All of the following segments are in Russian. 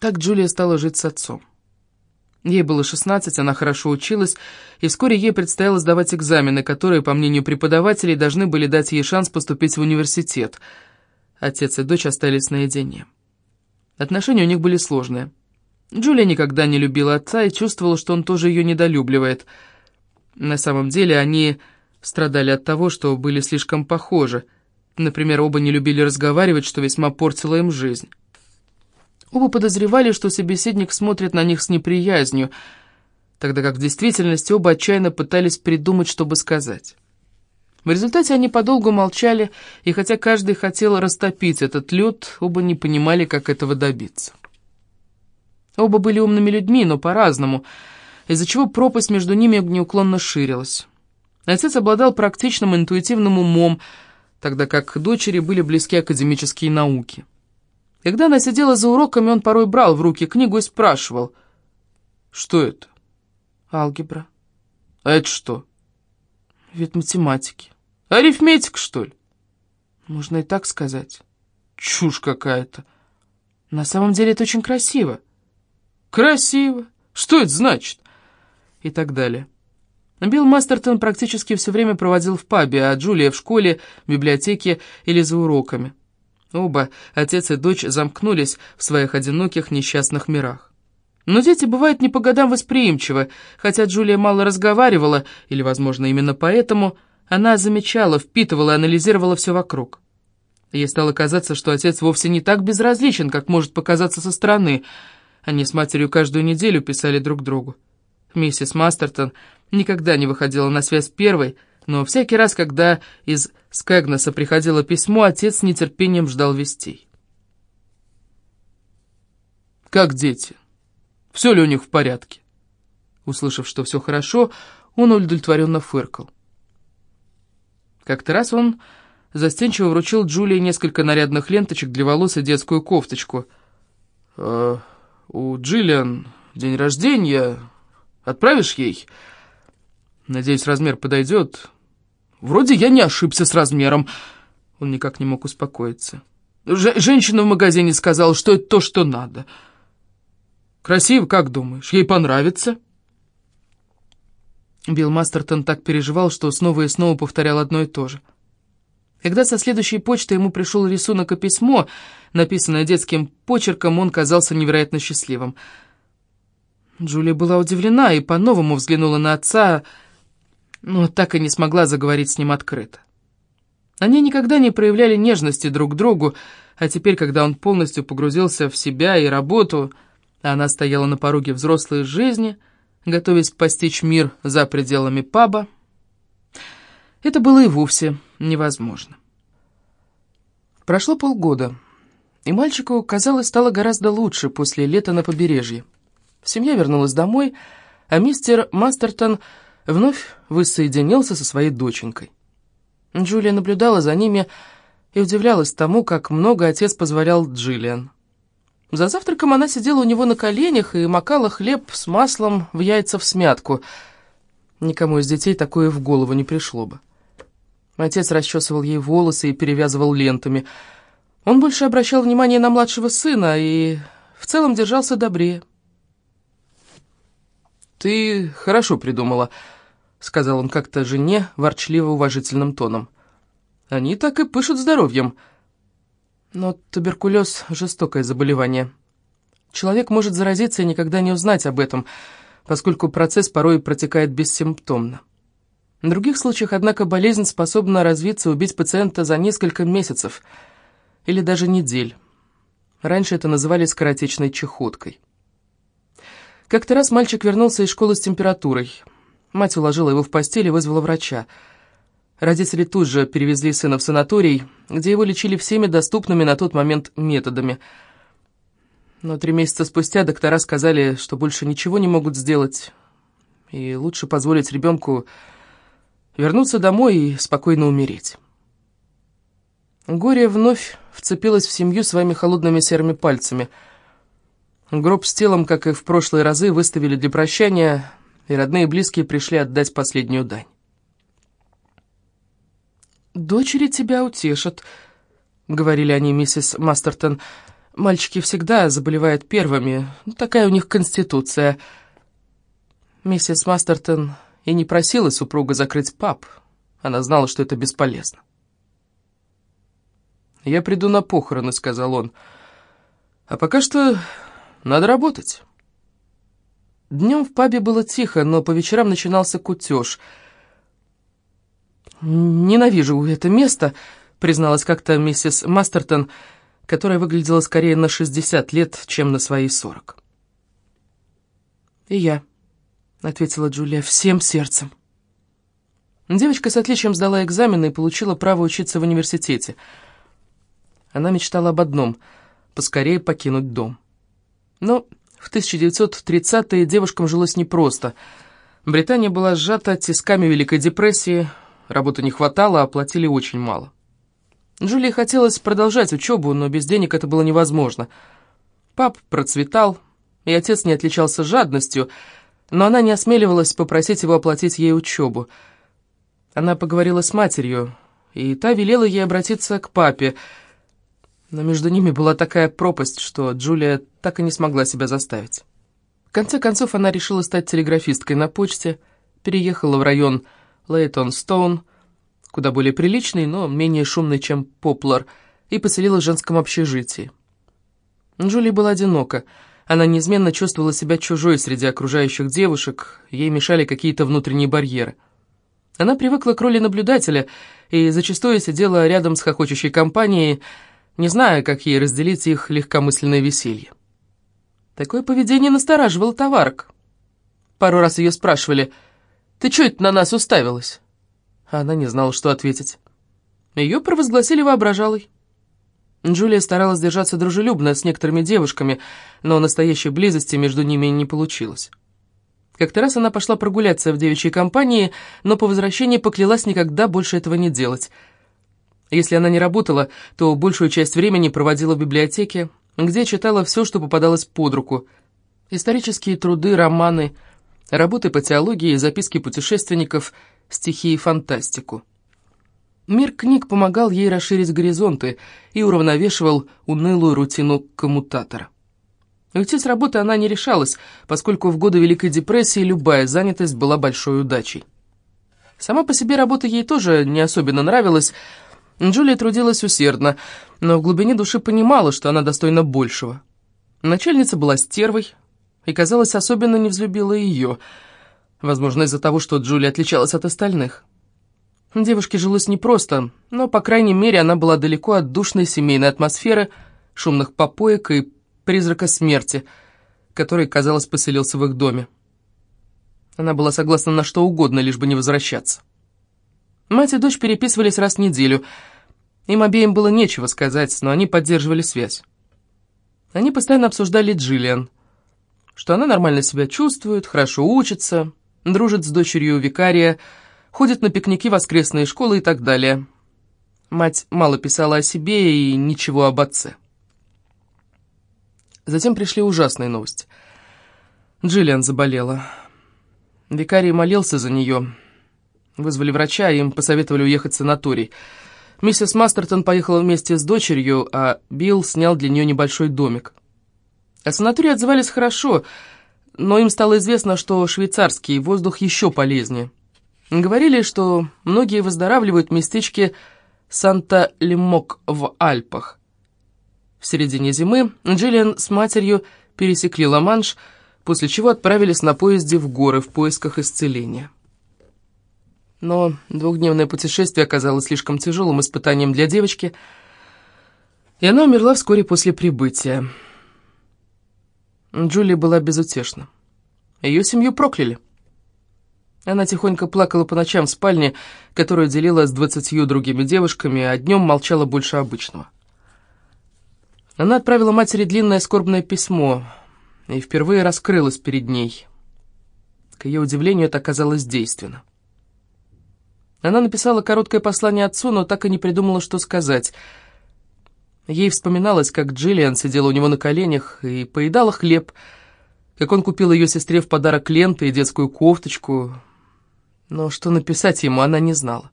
Так Джулия стала жить с отцом. Ей было 16, она хорошо училась, и вскоре ей предстояло сдавать экзамены, которые, по мнению преподавателей, должны были дать ей шанс поступить в университет. Отец и дочь остались наедине. Отношения у них были сложные. Джулия никогда не любила отца и чувствовала, что он тоже ее недолюбливает. На самом деле они страдали от того, что были слишком похожи. Например, оба не любили разговаривать, что весьма портило им жизнь. Оба подозревали, что собеседник смотрит на них с неприязнью, тогда как в действительности оба отчаянно пытались придумать, чтобы сказать. В результате они подолгу молчали, и хотя каждый хотел растопить этот лед, оба не понимали, как этого добиться. Оба были умными людьми, но по-разному, из-за чего пропасть между ними неуклонно ширилась. Отец обладал практичным интуитивным умом, тогда как дочери были близки академические науки. Когда она сидела за уроками, он порой брал в руки книгу и спрашивал. «Что это?» «Алгебра». «А это что?» «Вид математики». «Арифметика, что ли?» «Можно и так сказать». «Чушь какая-то». «На самом деле это очень красиво». «Красиво? Что это значит?» И так далее. Билл Мастертон практически все время проводил в пабе, а Джулия в школе, библиотеке или за уроками. Оба, отец и дочь, замкнулись в своих одиноких несчастных мирах. Но дети бывают не по годам восприимчивы, хотя Джулия мало разговаривала, или, возможно, именно поэтому, она замечала, впитывала и анализировала все вокруг. Ей стало казаться, что отец вовсе не так безразличен, как может показаться со стороны. Они с матерью каждую неделю писали друг другу. Миссис Мастертон никогда не выходила на связь первой, но всякий раз, когда из Скэгнеса приходило письмо, отец с нетерпением ждал вестей. «Как дети? Все ли у них в порядке?» Услышав, что все хорошо, он удовлетворенно фыркал. Как-то раз он застенчиво вручил Джулии несколько нарядных ленточек для волос и детскую кофточку. «Э, «У Джиллиан день рождения. Отправишь ей?» «Надеюсь, размер подойдет. Вроде я не ошибся с размером. Он никак не мог успокоиться. Ж женщина в магазине сказала, что это то, что надо. Красиво, как думаешь? Ей понравится? Билл Мастертон так переживал, что снова и снова повторял одно и то же. Когда со следующей почты ему пришел рисунок и письмо, написанное детским почерком, он казался невероятно счастливым. Джулия была удивлена и по-новому взглянула на отца, но так и не смогла заговорить с ним открыто. Они никогда не проявляли нежности друг к другу, а теперь, когда он полностью погрузился в себя и работу, а она стояла на пороге взрослой жизни, готовясь постичь мир за пределами паба, это было и вовсе невозможно. Прошло полгода, и мальчику, казалось, стало гораздо лучше после лета на побережье. Семья вернулась домой, а мистер Мастертон вновь воссоединился со своей доченькой. Джулия наблюдала за ними и удивлялась тому, как много отец позволял Джиллиан. За завтраком она сидела у него на коленях и макала хлеб с маслом в яйца в смятку. Никому из детей такое в голову не пришло бы. Отец расчесывал ей волосы и перевязывал лентами. Он больше обращал внимание на младшего сына и в целом держался добрее. «Ты хорошо придумала», — сказал он как-то жене ворчливо-уважительным тоном. «Они так и пышут здоровьем». Но туберкулез — жестокое заболевание. Человек может заразиться и никогда не узнать об этом, поскольку процесс порой протекает бессимптомно. В других случаях, однако, болезнь способна развиться и убить пациента за несколько месяцев или даже недель. Раньше это называли скоротечной чехоткой. Как-то раз мальчик вернулся из школы с температурой. Мать уложила его в постель и вызвала врача. Родители тут же перевезли сына в санаторий, где его лечили всеми доступными на тот момент методами. Но три месяца спустя доктора сказали, что больше ничего не могут сделать, и лучше позволить ребенку вернуться домой и спокойно умереть. Горе вновь вцепилось в семью своими холодными серыми пальцами — Гроб с телом, как и в прошлые разы, выставили для прощания, и родные и близкие пришли отдать последнюю дань. «Дочери тебя утешат», — говорили они миссис Мастертон. Мальчики всегда заболевают первыми, ну, такая у них конституция. Миссис Мастертон и не просила супруга закрыть паб, она знала, что это бесполезно. «Я приду на похороны», — сказал он. «А пока что надо работать». Днем в пабе было тихо, но по вечерам начинался кутеж. «Ненавижу это место», — призналась как-то миссис Мастертон, которая выглядела скорее на 60 лет, чем на свои 40. «И я», — ответила Джулия, — «всем сердцем». Девочка с отличием сдала экзамены и получила право учиться в университете. Она мечтала об одном — поскорее покинуть дом. Но в 1930-е девушкам жилось непросто. Британия была сжата тисками Великой депрессии, работы не хватало, а платили очень мало. Джулии хотелось продолжать учебу, но без денег это было невозможно. Пап процветал, и отец не отличался жадностью, но она не осмеливалась попросить его оплатить ей учебу — она поговорила с матерью, и та велела ей обратиться к папе, но между ними была такая пропасть, что Джулия так и не смогла себя заставить. В конце концов, она решила стать телеграфисткой на почте, переехала в район Лейтон-Стоун, куда более приличный, но менее шумный, чем Поплар, и поселилась в женском общежитии. Джулия была одинока. Она неизменно чувствовала себя чужой среди окружающих девушек, ей мешали какие-то внутренние барьеры – она привыкла к роли наблюдателя и зачастую сидела рядом с хохочущей компанией, не зная, как ей разделить их легкомысленное веселье. Такое поведение настораживало товарок. Пару раз ее спрашивали, «Ты чё это на нас уставилась?» Она не знала, что ответить. Ее провозгласили воображалой. Джулия старалась держаться дружелюбно с некоторыми девушками, но настоящей близости между ними не получилось. Как-то раз она пошла прогуляться в девичьей компании, но по возвращении поклялась никогда больше этого не делать. Если она не работала, то большую часть времени проводила в библиотеке, где читала все, что попадалось под руку. Исторические труды, романы, работы по теологии, записки путешественников, стихи и фантастику. Мир книг помогал ей расширить горизонты и уравновешивал унылую рутину коммутатора. Уйти с работы она не решалась, поскольку в годы Великой депрессии любая занятость была большой удачей. Сама по себе работа ей тоже не особенно нравилась. Джулия трудилась усердно, но в глубине души понимала, что она достойна большего. Начальница была стервой и, казалось, особенно не взлюбила ее, возможно, из-за того, что Джулия отличалась от остальных. Девушке жилось непросто, но, по крайней мере, она была далеко от душной семейной атмосферы, шумных попоек и призрака смерти, который, казалось, поселился в их доме. Она была согласна на что угодно, лишь бы не возвращаться. Мать и дочь переписывались раз в неделю. Им обеим было нечего сказать, но они поддерживали связь. Они постоянно обсуждали Джиллиан, что она нормально себя чувствует, хорошо учится, дружит с дочерью викария, ходит на пикники воскресные школы и так далее. Мать мало писала о себе и ничего об отце. Затем пришли ужасные новости. Джиллиан заболела. Викарий молился за нее. Вызвали врача, им посоветовали уехать в санаторий. Миссис Мастертон поехала вместе с дочерью, а Билл снял для нее небольшой домик. О санатории отзывались хорошо, но им стало известно, что швейцарский воздух еще полезнее. Говорили, что многие выздоравливают в местечке Санта-Лемок в Альпах. В середине зимы Джиллиан с матерью пересекли Ла-Манш, после чего отправились на поезде в горы в поисках исцеления. Но двухдневное путешествие оказалось слишком тяжелым испытанием для девочки, и она умерла вскоре после прибытия. Джулия была безутешна. Ее семью прокляли. Она тихонько плакала по ночам в спальне, которую делила с двадцатью другими девушками, а днем молчала больше обычного. Она отправила матери длинное скорбное письмо и впервые раскрылась перед ней. К ее удивлению, это оказалось действенно. Она написала короткое послание отцу, но так и не придумала, что сказать. Ей вспоминалось, как Джиллиан сидела у него на коленях и поедала хлеб, как он купил ее сестре в подарок ленты и детскую кофточку. Но что написать ему, она не знала.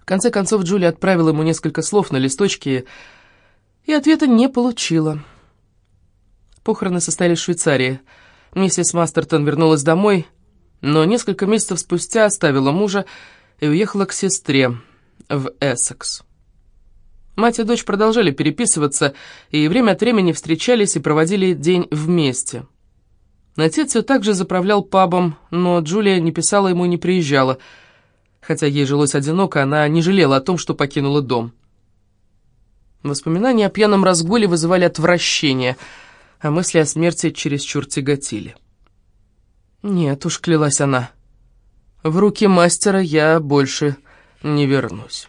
В конце концов, Джулия отправила ему несколько слов на листочке, И ответа не получила. Похороны состоялись в Швейцарии. Миссис Мастертон вернулась домой, но несколько месяцев спустя оставила мужа и уехала к сестре в Эссекс. Мать и дочь продолжали переписываться, и время от времени встречались и проводили день вместе. Отец все так же заправлял пабом, но Джулия не писала ему и не приезжала. Хотя ей жилось одиноко, она не жалела о том, что покинула дом. Воспоминания о пьяном разгуле вызывали отвращение, а мысли о смерти чересчур тяготили. «Нет уж», — клялась она, — «в руки мастера я больше не вернусь».